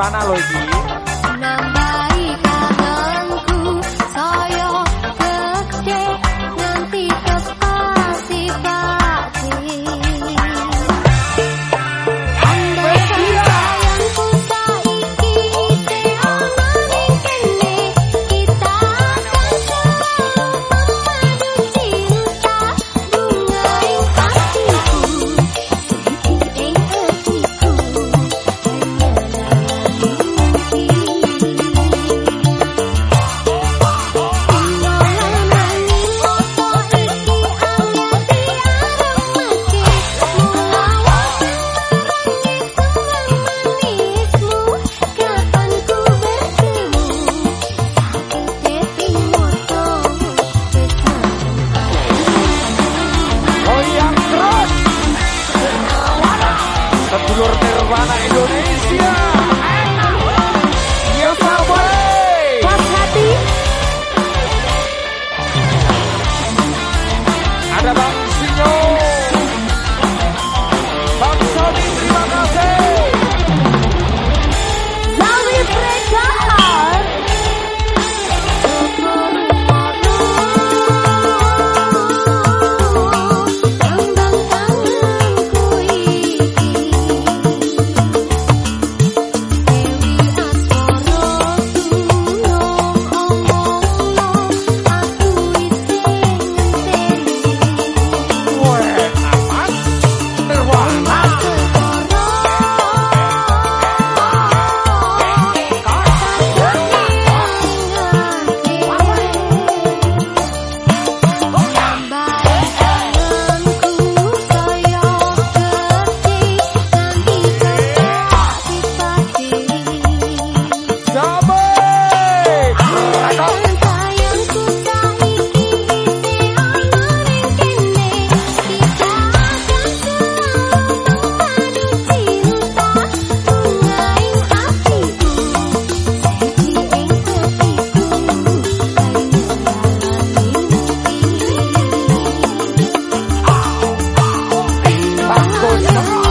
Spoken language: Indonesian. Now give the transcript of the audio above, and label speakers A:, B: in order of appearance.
A: Nirvana loh Nirvana y
B: Yeah.